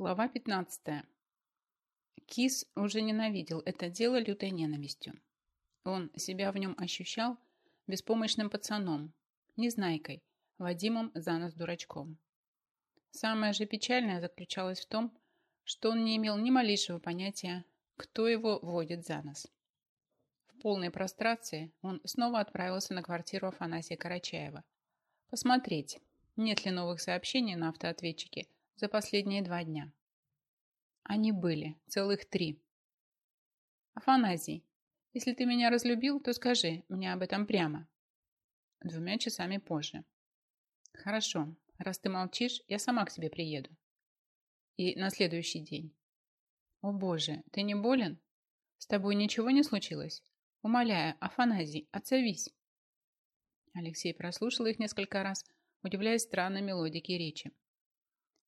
Глава 15. Кис уже ненавидел это дело лютой ненавистью. Он себя в нем ощущал беспомощным пацаном, незнайкой, Вадимом за нос дурачком. Самое же печальное заключалось в том, что он не имел ни малейшего понятия, кто его водит за нос. В полной прострации он снова отправился на квартиру Афанасия Карачаева. Посмотреть, нет ли новых сообщений на автоответчике за последние два дня. Они были, целых три. Афанасий, если ты меня разлюбил, то скажи мне об этом прямо. Двумя часами позже. Хорошо, раз ты молчишь, я сама к тебе приеду. И на следующий день. О боже, ты не болен? С тобой ничего не случилось? Умоляю, Афаназий, отцовись. Алексей прослушал их несколько раз, удивляясь странной мелодике речи.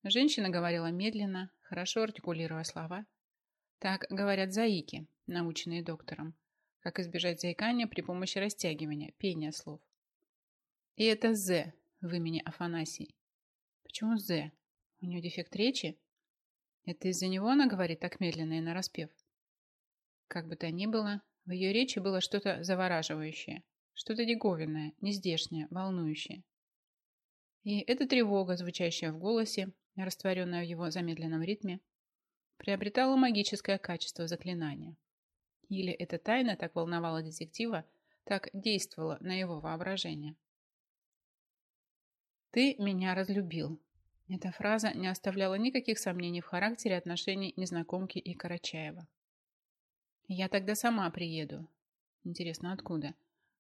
Женщина говорила медленно, хорошо артикулируя слова. Так говорят заики, наученные доктором. Как избежать заикания при помощи растягивания, пения слов. И это «з» в имени Афанасий. Почему «з»? У нее дефект речи? Это из-за него она говорит так медленно и нараспев? Как бы то ни было, в ее речи было что-то завораживающее, что-то диковинное, нездешнее, волнующее. И эта тревога, звучащая в голосе, растворенная в его замедленном ритме, приобретала магическое качество заклинания. Или эта тайна так волновала детектива, так действовала на его воображение. «Ты меня разлюбил». Эта фраза не оставляла никаких сомнений в характере отношений незнакомки и Карачаева. «Я тогда сама приеду». Интересно, откуда?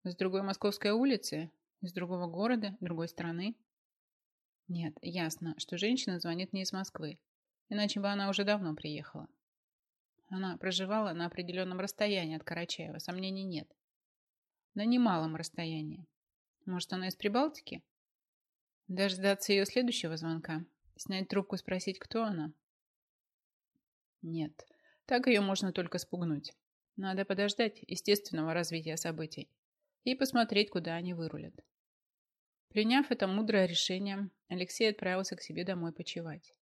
С другой московской улицы? Из другого города? Другой страны? Нет, ясно, что женщина звонит не из Москвы, иначе бы она уже давно приехала. Она проживала на определенном расстоянии от Карачаева, сомнений нет. На немалом расстоянии. Может, она из Прибалтики? Дождаться ее следующего звонка? Снять трубку, спросить, кто она? Нет, так ее можно только спугнуть. Надо подождать естественного развития событий и посмотреть, куда они вырулят. Приняв это мудрое решение, Алексей отправился к себе домой почевать.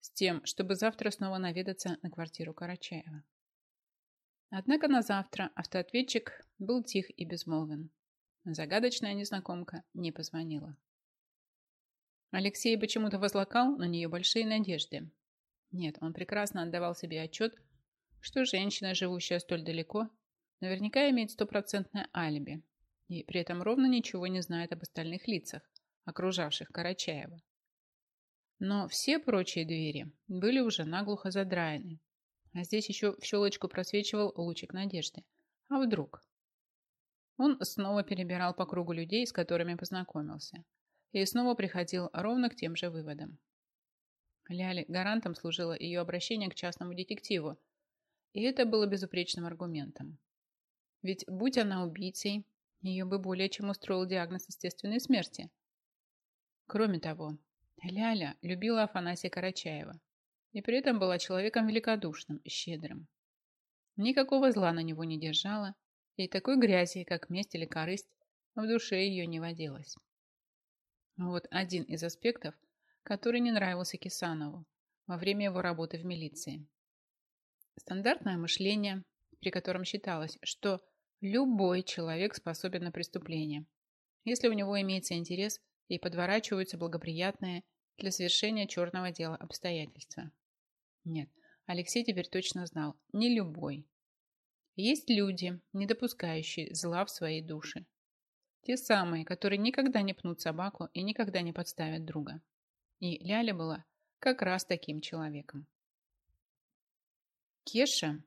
С тем, чтобы завтра снова наведаться на квартиру Карачаева. Однако на завтра автоответчик был тих и безмолвен. Загадочная незнакомка не позвонила. Алексей почему-то возлагал на нее большие надежды. Нет, он прекрасно отдавал себе отчет, что женщина, живущая столь далеко, наверняка имеет стопроцентное алиби и при этом ровно ничего не знает об остальных лицах, окружавших Карачаева. Но все прочие двери были уже наглухо задраены, а здесь еще в щелочку просвечивал лучик надежды. А вдруг? Он снова перебирал по кругу людей, с которыми познакомился, и снова приходил ровно к тем же выводам. Ляли гарантом служило ее обращение к частному детективу, и это было безупречным аргументом. Ведь будь она убийцей, ее бы более чем устроил диагноз естественной смерти. Кроме того, Ляля любила Афанасия Карачаева и при этом была человеком великодушным, щедрым. Никакого зла на него не держала, и такой грязи, как месть или корысть, в душе ее не водилось. Вот один из аспектов, который не нравился Кисанову во время его работы в милиции. Стандартное мышление, при котором считалось, что Любой человек способен на преступление, если у него имеется интерес и подворачиваются благоприятные для совершения черного дела обстоятельства. Нет, Алексей теперь точно знал, не любой. Есть люди, не допускающие зла в своей душе. Те самые, которые никогда не пнут собаку и никогда не подставят друга. И Ляля была как раз таким человеком. Кеша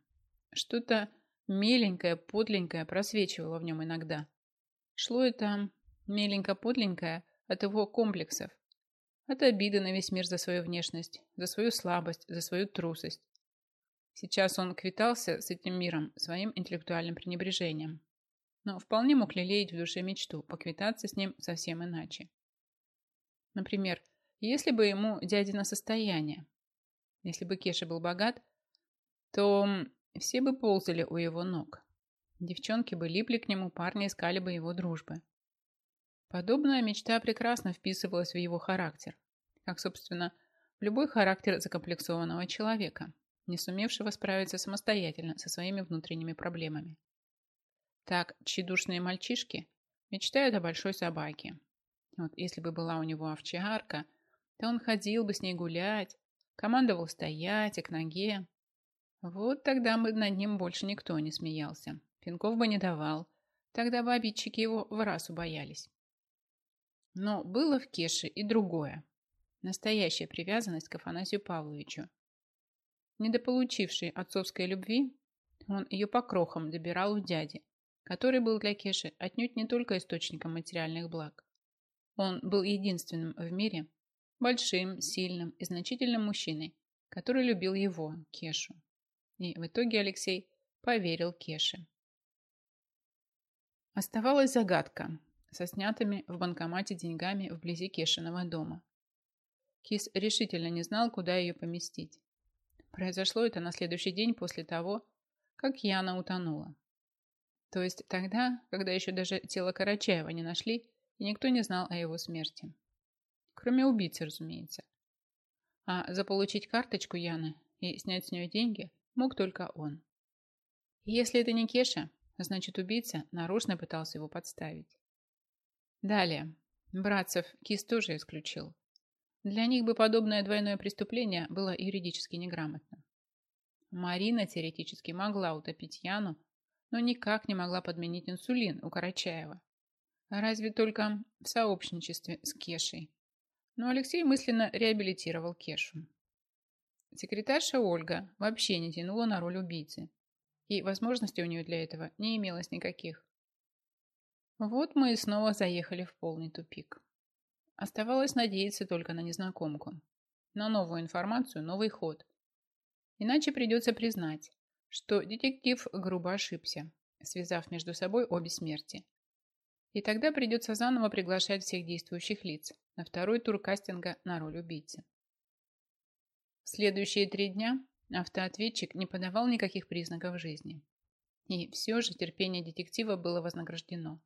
что-то Меленькое, подленькое просвечивало в нем иногда. Шло это меленько-подленькое от его комплексов, от обиды на весь мир за свою внешность, за свою слабость, за свою трусость. Сейчас он квитался с этим миром своим интеллектуальным пренебрежением, но вполне мог лелеять в душе мечту поквитаться с ним совсем иначе. Например, если бы ему дядина состояние, если бы Кеша был богат, то все бы ползали у его ног. Девчонки бы липли к нему, парни искали бы его дружбы. Подобная мечта прекрасно вписывалась в его характер, как, собственно, в любой характер закомплексованного человека, не сумевшего справиться самостоятельно со своими внутренними проблемами. Так, тщедушные мальчишки мечтают о большой собаке. Вот если бы была у него овчарка, то он ходил бы с ней гулять, командовал стоять и к ноге. Вот тогда бы над ним больше никто не смеялся, пинков бы не давал, тогда бы обидчики его в раз убоялись. Но было в Кеше и другое. Настоящая привязанность к Афанасию Павловичу. Недополучивший отцовской любви, он ее по крохам добирал у дяди, который был для Кеши отнюдь не только источником материальных благ. Он был единственным в мире, большим, сильным и значительным мужчиной, который любил его, Кешу. И в итоге Алексей поверил Кеше. Оставалась загадка со снятыми в банкомате деньгами вблизи Кешиного дома. Кис решительно не знал, куда ее поместить. Произошло это на следующий день после того, как Яна утонула. То есть тогда, когда еще даже тело Карачаева не нашли, и никто не знал о его смерти. Кроме убийцы, разумеется. А заполучить карточку Яны и снять с нее деньги мог только он. Если это не Кеша, значит убийца нарочно пытался его подставить. Далее. Братцев Кис тоже исключил. Для них бы подобное двойное преступление было юридически неграмотно. Марина теоретически могла утопить Яну, но никак не могла подменить инсулин у Карачаева. Разве только в сообщничестве с Кешей. Но Алексей мысленно реабилитировал Кешу. Секретарша Ольга вообще не тянула на роль убийцы, и возможностей у нее для этого не имелось никаких. Вот мы и снова заехали в полный тупик. Оставалось надеяться только на незнакомку. На новую информацию, новый ход. Иначе придется признать, что детектив грубо ошибся, связав между собой обе смерти. И тогда придется заново приглашать всех действующих лиц на второй тур кастинга на роль убийцы. В следующие три дня автоответчик не подавал никаких признаков жизни. И все же терпение детектива было вознаграждено.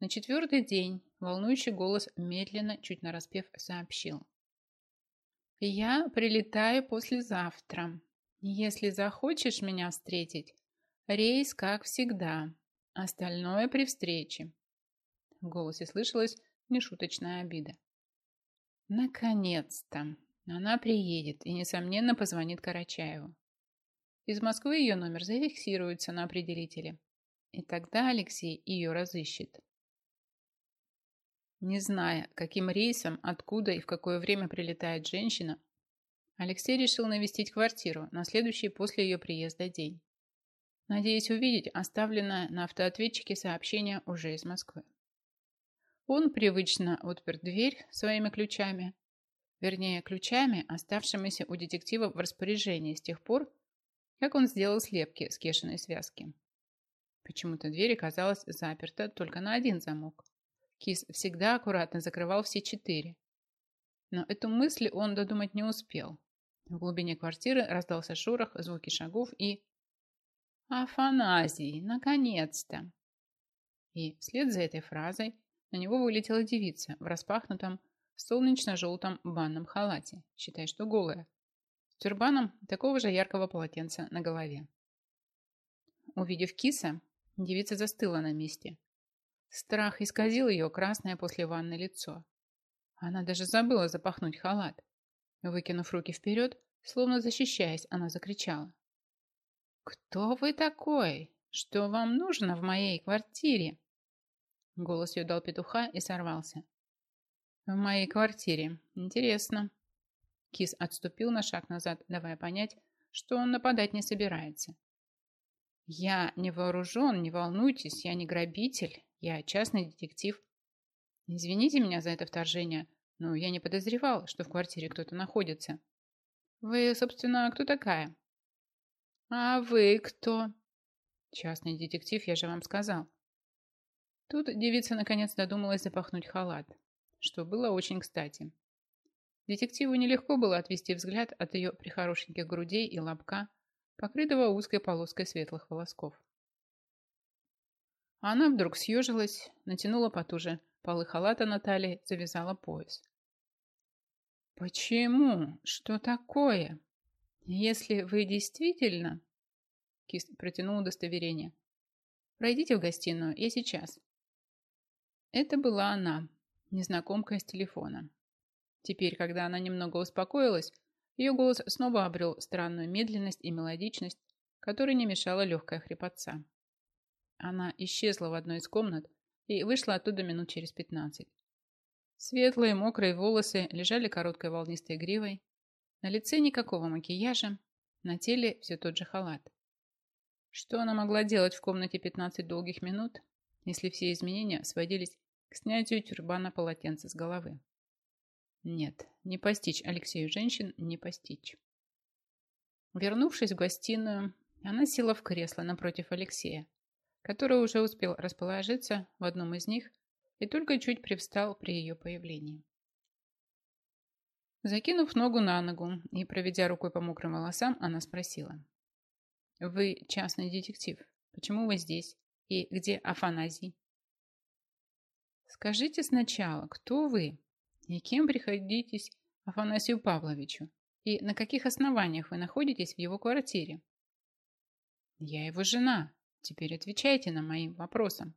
На четвертый день волнующий голос медленно, чуть нараспев, сообщил. «Я прилетаю послезавтра. Если захочешь меня встретить, рейс как всегда. Остальное при встрече». В голосе слышалась нешуточная обида. «Наконец-то! Она приедет и, несомненно, позвонит Карачаеву. Из Москвы ее номер зафиксируется на определителе, и тогда Алексей ее разыщет. Не зная, каким рейсом, откуда и в какое время прилетает женщина, Алексей решил навестить квартиру на следующий после ее приезда день, надеясь увидеть оставленное на автоответчике сообщение уже из Москвы. Он привычно отпер дверь своими ключами, вернее, ключами, оставшимися у детектива в распоряжении с тех пор, как он сделал слепки с кешиной связки. Почему-то дверь оказалась заперта только на один замок. Кис всегда аккуратно закрывал все четыре. Но эту мысль он додумать не успел. В глубине квартиры раздался шорох, звуки шагов и... «Афаназий! Наконец-то!» И вслед за этой фразой на него вылетела девица в распахнутом солнечно-желтом банном халате, считай, что голая, с тюрбаном такого же яркого полотенца на голове. Увидев киса, девица застыла на месте, Страх исказил ее красное после ванны лицо. Она даже забыла запахнуть халат. Выкинув руки вперед, словно защищаясь, она закричала. «Кто вы такой? Что вам нужно в моей квартире?» Голос ее дал петуха и сорвался. «В моей квартире. Интересно». Кис отступил на шаг назад, давая понять, что он нападать не собирается. «Я не вооружен, не волнуйтесь, я не грабитель, я частный детектив. Извините меня за это вторжение, но я не подозревал, что в квартире кто-то находится. Вы, собственно, кто такая? А вы кто? Частный детектив, я же вам сказал. Тут девица наконец додумалась запахнуть халат, что было очень кстати. Детективу нелегко было отвести взгляд от ее прихорошеньких грудей и лобка, покрытого узкой полоской светлых волосков. Она вдруг съежилась, натянула потуже полы халата на талии, завязала пояс. Почему? Что такое? Если вы действительно... Кис протянул удостоверение. Пройдите в гостиную, я сейчас. Это была она, незнакомка из телефона. Теперь, когда она немного успокоилась, ее голос снова обрел странную медленность и мелодичность, которой не мешала легкая хрипотца. Она исчезла в одной из комнат и вышла оттуда минут через пятнадцать. Светлые мокрые волосы лежали короткой волнистой гривой, на лице никакого макияжа, на теле все тот же халат. Что она могла делать в комнате 15 долгих минут, если все изменения сводились к снятию тюрбана полотенца с головы? Нет, не постичь Алексею женщин, не постичь. Вернувшись в гостиную, она села в кресло напротив Алексея, который уже успел расположиться в одном из них и только чуть привстал при ее появлении. Закинув ногу на ногу и проведя рукой по мокрым волосам, она спросила. «Вы частный детектив. Почему вы здесь? И где Афаназий?» «Скажите сначала, кто вы и кем приходитесь Афанасию Павловичу? И на каких основаниях вы находитесь в его квартире?» «Я его жена. Теперь отвечайте на мои вопросы».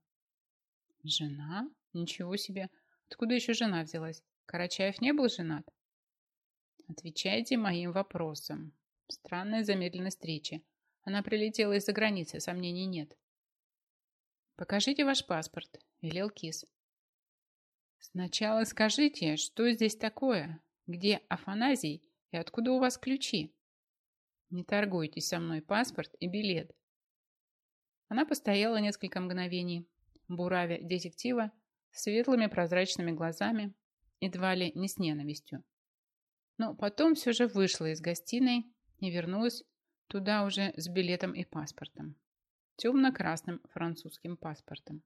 «Жена? Ничего себе. Откуда еще жена взялась? Карачаев не был женат?» Отвечайте моим вопросам. Странная замедленность речи. Она прилетела из-за границы, сомнений нет. Покажите ваш паспорт, велел Кис. Сначала скажите, что здесь такое? Где Афаназий и откуда у вас ключи? Не торгуйтесь со мной паспорт и билет. Она постояла несколько мгновений, буравя детектива светлыми прозрачными глазами, едва ли не с ненавистью. Но потом все же вышла из гостиной и вернулась туда уже с билетом и паспортом. Темно-красным французским паспортом.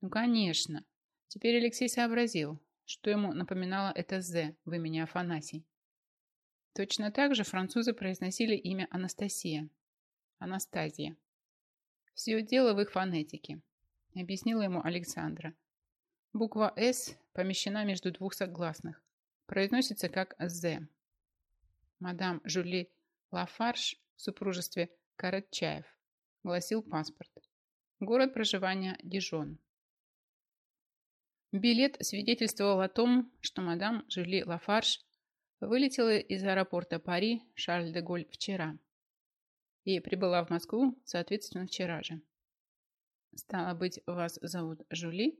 Ну, конечно. Теперь Алексей сообразил, что ему напоминало это «З» в имени Афанасий. Точно так же французы произносили имя Анастасия. Анастазия. Все дело в их фонетике, объяснила ему Александра. Буква «С» помещена между двух согласных, произносится как «З». Мадам Жюли Лафарш в супружестве Каратчаев, гласил паспорт. Город проживания Дижон. Билет свидетельствовал о том, что мадам Жюли Лафарш вылетела из аэропорта Пари Шарль-де-Голь вчера и прибыла в Москву, соответственно, вчера же. Стало быть, вас зовут Жюли?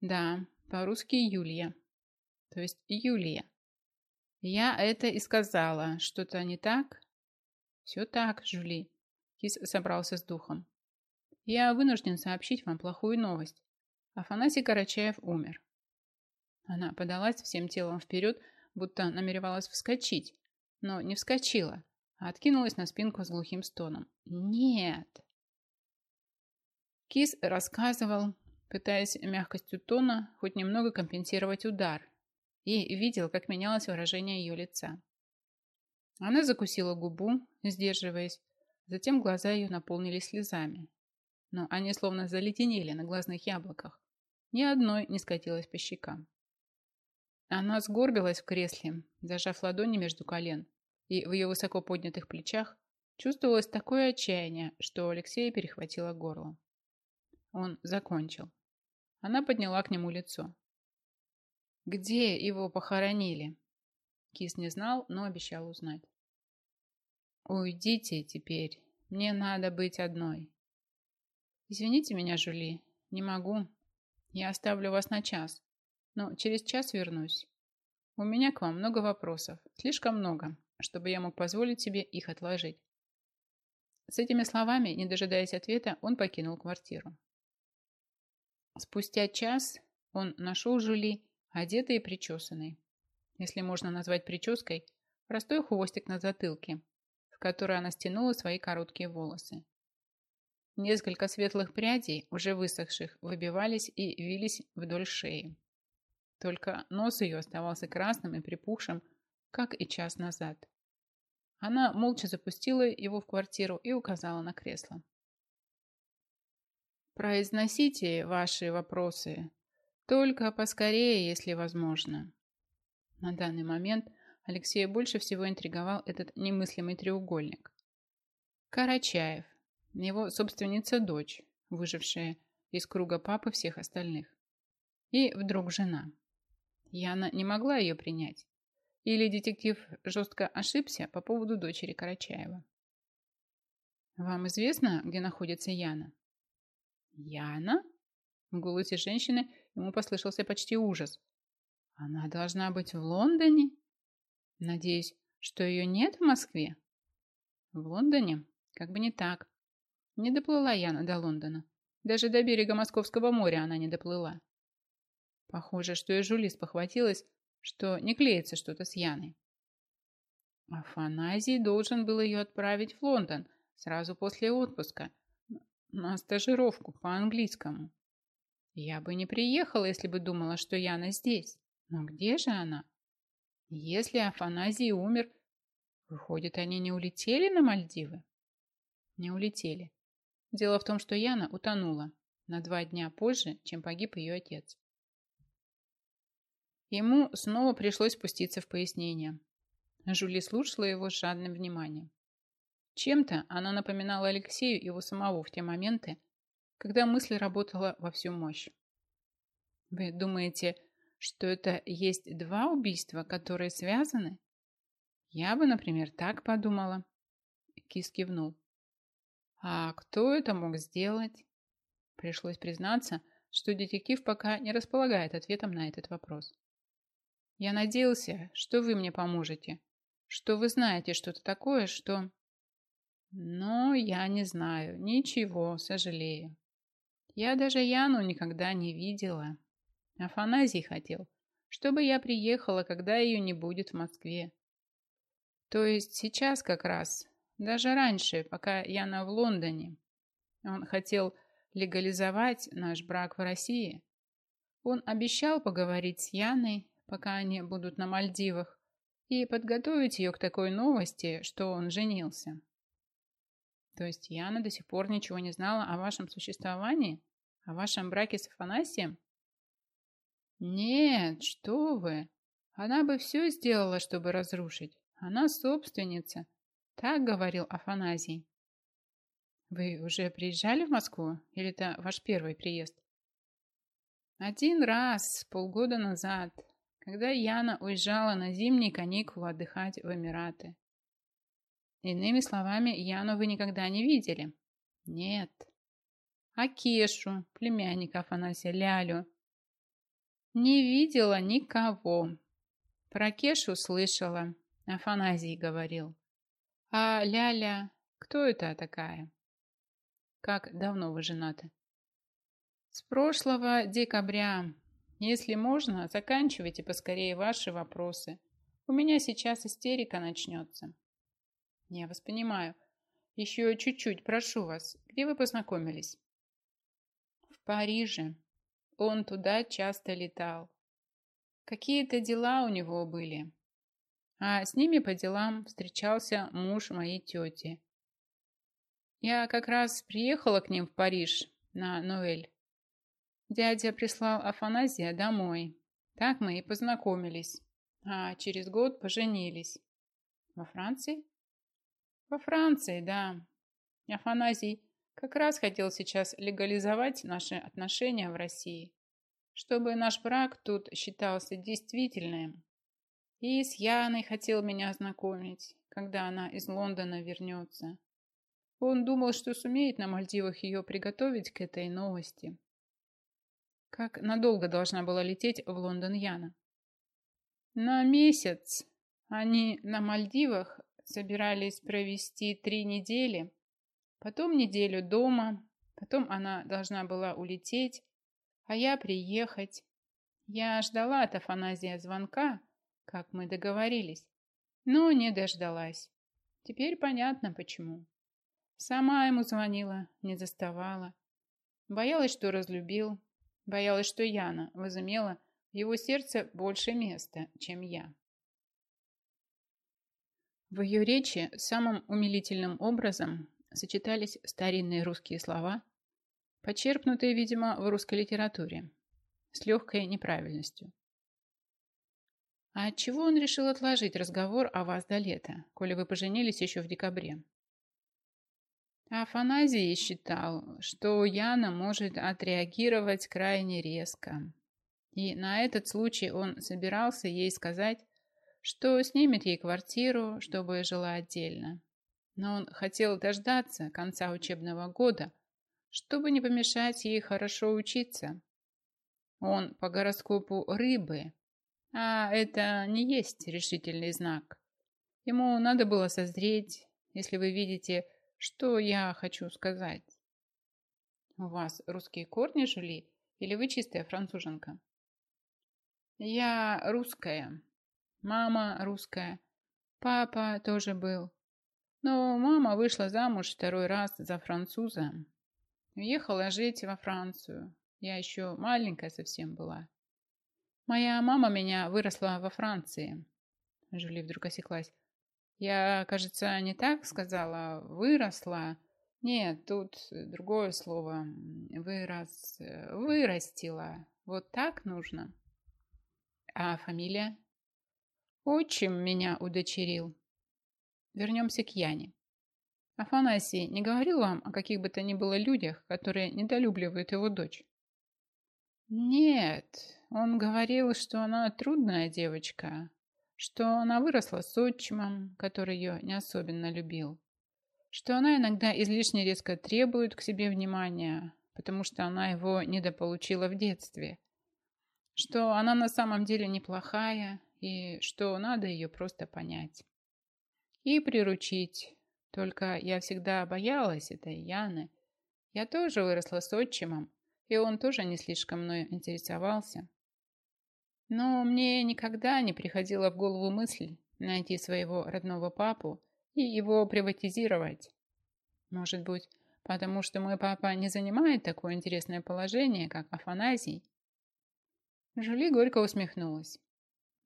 Да, по-русски Юлия то есть Юлия. Я это и сказала. Что-то не так? Все так, Жюли. Кис собрался с духом. Я вынужден сообщить вам плохую новость. Афанасий Карачаев умер. Она подалась всем телом вперед, будто намеревалась вскочить, но не вскочила, а откинулась на спинку с глухим стоном. «Нет!» Кис рассказывал, пытаясь мягкостью тона хоть немного компенсировать удар, и видел, как менялось выражение ее лица. Она закусила губу, сдерживаясь, затем глаза ее наполнились слезами. Но они словно заледенели на глазных яблоках. Ни одной не скатилась по щекам. Она сгорбилась в кресле, зажав ладони между колен, и в ее высоко поднятых плечах чувствовалось такое отчаяние, что Алексея перехватило горло. Он закончил. Она подняла к нему лицо. Где его похоронили? Кис не знал, но обещал узнать. Уйдите теперь. Мне надо быть одной. Извините меня, Жули, не могу. Я оставлю вас на час, но через час вернусь. У меня к вам много вопросов, слишком много, чтобы я мог позволить себе их отложить. С этими словами, не дожидаясь ответа, он покинул квартиру. Спустя час он нашел Жули одетый и причесанный. Если можно назвать прической, простой хвостик на затылке, в который она стянула свои короткие волосы. Несколько светлых прядей, уже высохших, выбивались и вились вдоль шеи. Только нос ее оставался красным и припухшим, как и час назад. Она молча запустила его в квартиру и указала на кресло. «Произносите ваши вопросы», только поскорее, если возможно. На данный момент Алексея больше всего интриговал этот немыслимый треугольник. Карачаев, его собственница дочь, выжившая из круга папы всех остальных. И вдруг жена. Яна не могла ее принять. Или детектив жестко ошибся по поводу дочери Карачаева. «Вам известно, где находится Яна?» «Яна?» В голосе женщины ему послышался почти ужас. «Она должна быть в Лондоне? Надеюсь, что ее нет в Москве?» «В Лондоне? Как бы не так. Не доплыла Яна до Лондона. Даже до берега Московского моря она не доплыла. Похоже, что и Жулис похватилась, что не клеится что-то с Яной. Афаназий должен был ее отправить в Лондон сразу после отпуска на стажировку по английскому. Я бы не приехала, если бы думала, что Яна здесь. Но где же она? Если Афаназий умер, выходит, они не улетели на Мальдивы? Не улетели. Дело в том, что Яна утонула на два дня позже, чем погиб ее отец. Ему снова пришлось спуститься в пояснение. Жули слушала его с жадным вниманием. Чем-то она напоминала Алексею его самого в те моменты, когда мысль работала во всю мощь. Вы думаете, что это есть два убийства, которые связаны? Я бы, например, так подумала. Кис кивнул. А кто это мог сделать? Пришлось признаться, что детектив пока не располагает ответом на этот вопрос. Я надеялся, что вы мне поможете, что вы знаете что-то такое, что... Но я не знаю, ничего, сожалею. Я даже Яну никогда не видела. Афаназий хотел, чтобы я приехала, когда ее не будет в Москве. То есть сейчас как раз даже раньше, пока Яна в Лондоне. Он хотел легализовать наш брак в России. Он обещал поговорить с Яной, пока они будут на Мальдивах, и подготовить ее к такой новости, что он женился. То есть Яна до сих пор ничего не знала о вашем существовании? О вашем браке с Афанасием? Нет, что вы. Она бы все сделала, чтобы разрушить. Она собственница. Так говорил Афаназий. Вы уже приезжали в Москву? Или это ваш первый приезд? Один раз, полгода назад, когда Яна уезжала на зимние каникулы отдыхать в Эмираты. Иными словами, Яну вы никогда не видели? Нет. А Кешу, племянника Афанасия Лялю? Не видела никого. Про Кешу слышала. Афаназий говорил. А Ляля, кто это такая? Как давно вы женаты? С прошлого декабря. Если можно, заканчивайте поскорее ваши вопросы. У меня сейчас истерика начнется. Я вас понимаю. Еще чуть-чуть, прошу вас. Где вы познакомились? В Париже. Он туда часто летал. Какие-то дела у него были. А с ними по делам встречался муж моей тети. Я как раз приехала к ним в Париж на Ноэль. Дядя прислал Афаназия домой. Так мы и познакомились. А через год поженились. Во Франции? Во Франции, да. Афаназий как раз хотел сейчас легализовать наши отношения в России, чтобы наш брак тут считался действительным. И с Яной хотел меня ознакомить, когда она из Лондона вернется. Он думал, что сумеет на Мальдивах ее приготовить к этой новости. Как надолго должна была лететь в Лондон Яна? На месяц. Они на Мальдивах собирались провести три недели, потом неделю дома, потом она должна была улететь, а я приехать. Я ждала от Афаназия звонка, как мы договорились, но не дождалась. Теперь понятно, почему. Сама ему звонила, не заставала. Боялась, что разлюбил. Боялась, что Яна возымела в его сердце больше места, чем я. В ее речи самым умилительным образом сочетались старинные русские слова, почерпнутые, видимо, в русской литературе, с легкой неправильностью. А отчего он решил отложить разговор о вас до лета, коли вы поженились еще в декабре? Афаназий считал, что Яна может отреагировать крайне резко. И на этот случай он собирался ей сказать, что снимет ей квартиру, чтобы жила отдельно. Но он хотел дождаться конца учебного года, чтобы не помешать ей хорошо учиться. Он по гороскопу рыбы, а это не есть решительный знак. Ему надо было созреть, если вы видите, что я хочу сказать. У вас русские корни, Жули, или вы чистая француженка? Я русская. Мама русская. Папа тоже был. Но мама вышла замуж второй раз за француза. Уехала жить во Францию. Я еще маленькая совсем была. Моя мама меня выросла во Франции. Жюли вдруг осеклась. Я, кажется, не так сказала. Выросла. Нет, тут другое слово. Вырос... Вырастила. Вот так нужно. А фамилия? Отчим меня удочерил. Вернемся к Яне. Афанасий не говорил вам о каких бы то ни было людях, которые недолюбливают его дочь? Нет, он говорил, что она трудная девочка, что она выросла с отчимом, который ее не особенно любил, что она иногда излишне резко требует к себе внимания, потому что она его недополучила в детстве, что она на самом деле неплохая и что надо ее просто понять и приручить. Только я всегда боялась этой Яны. Я тоже выросла с отчимом, и он тоже не слишком мной интересовался. Но мне никогда не приходила в голову мысль найти своего родного папу и его приватизировать. Может быть, потому что мой папа не занимает такое интересное положение, как Афаназий? Жули горько усмехнулась.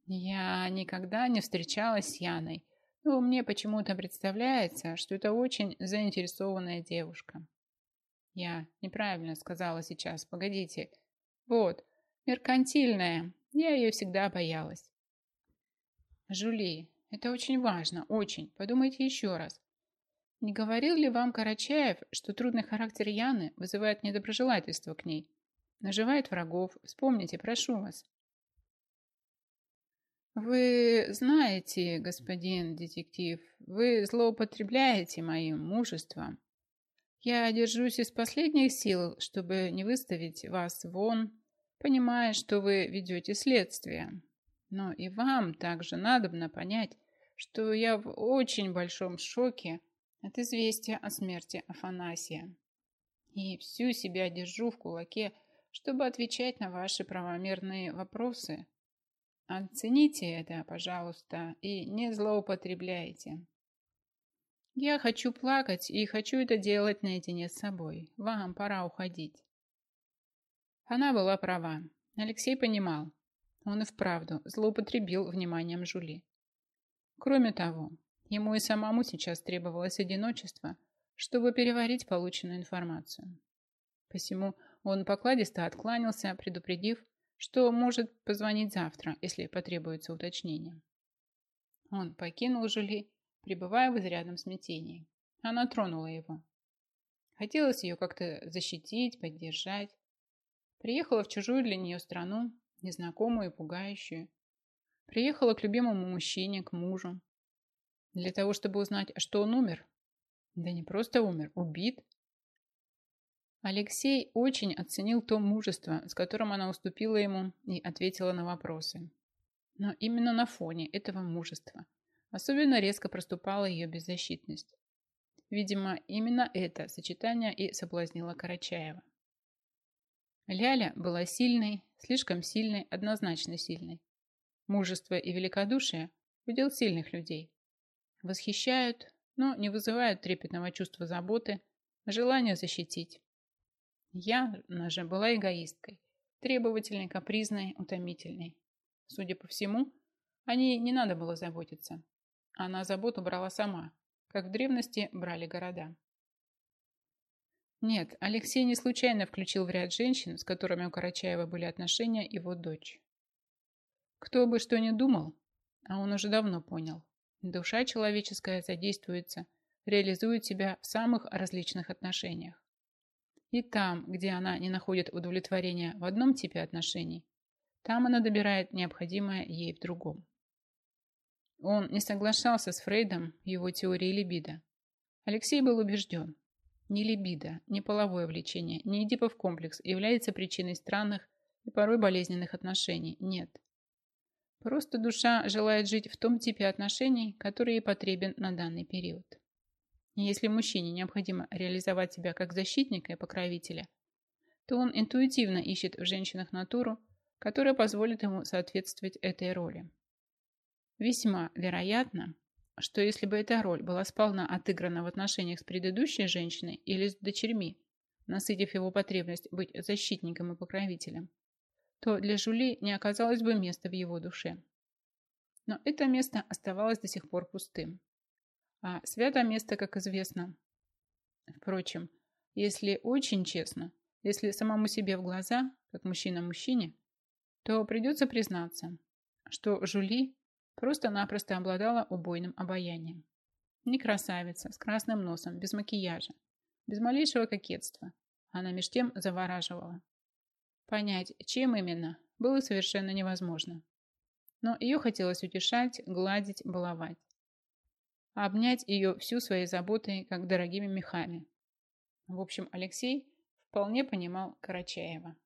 Я никогда не встречалась с Яной, но мне почему-то представляется, что это очень заинтересованная девушка. Я неправильно сказала сейчас, погодите. Вот, меркантильная, я ее всегда боялась. Жули, это очень важно, очень. Подумайте еще раз. Не говорил ли вам Карачаев, что трудный характер Яны вызывает недоброжелательство к ней? Наживает врагов. Вспомните, прошу вас. Вы знаете, господин детектив, вы злоупотребляете моим мужеством. Я держусь из последних сил, чтобы не выставить вас вон понимая, что вы ведете следствие. Но и вам также надобно понять, что я в очень большом шоке от известия о смерти Афанасия. И всю себя держу в кулаке, чтобы отвечать на ваши правомерные вопросы. Оцените это, пожалуйста, и не злоупотребляйте. Я хочу плакать и хочу это делать наедине с собой. Вам пора уходить. Она была права. Алексей понимал. Он и вправду злоупотребил вниманием Жули. Кроме того, ему и самому сейчас требовалось одиночество, чтобы переварить полученную информацию. Посему он покладисто откланялся, предупредив, что может позвонить завтра, если потребуется уточнение. Он покинул Жули, пребывая в изрядном смятении. Она тронула его. Хотелось ее как-то защитить, поддержать, Приехала в чужую для нее страну, незнакомую и пугающую. Приехала к любимому мужчине, к мужу. Для того, чтобы узнать, что он умер. Да не просто умер, убит. Алексей очень оценил то мужество, с которым она уступила ему и ответила на вопросы. Но именно на фоне этого мужества особенно резко проступала ее беззащитность. Видимо, именно это сочетание и соблазнило Карачаева. Ляля была сильной, слишком сильной, однозначно сильной. Мужество и великодушие – удел сильных людей. Восхищают, но не вызывают трепетного чувства заботы, желания защитить. Яна же была эгоисткой, требовательной, капризной, утомительной. Судя по всему, о ней не надо было заботиться. Она заботу брала сама, как в древности брали города. Нет, Алексей не случайно включил в ряд женщин, с которыми у Карачаева были отношения, его дочь. Кто бы что ни думал, А он уже давно понял. Душа человеческая задействуется, реализует себя в самых различных отношениях. И там, где она не находит удовлетворения в одном типе отношений, там она добирает необходимое ей в другом. Он не соглашался с Фрейдом в его теории либидо. Алексей был убежден, ни либидо, ни половое влечение, ни Эдипов комплекс является причиной странных и порой болезненных отношений. Нет. Просто душа желает жить в том типе отношений, который ей потребен на данный период. Если мужчине необходимо реализовать себя как защитника и покровителя, то он интуитивно ищет в женщинах натуру, которая позволит ему соответствовать этой роли. Весьма вероятно, что если бы эта роль была сполна отыграна в отношениях с предыдущей женщиной или с дочерьми, насытив его потребность быть защитником и покровителем, то для Жули не оказалось бы места в его душе. Но это место оставалось до сих пор пустым. А свято место, как известно. Впрочем, если очень честно, если самому себе в глаза, как мужчина мужчине, то придется признаться, что Жули просто-напросто обладала убойным обаянием. Не красавица, с красным носом, без макияжа, без малейшего кокетства. Она меж тем завораживала. Понять, чем именно, было совершенно невозможно. Но ее хотелось утешать, гладить, баловать. Обнять ее всю своей заботой, как дорогими мехами. В общем, Алексей вполне понимал Карачаева.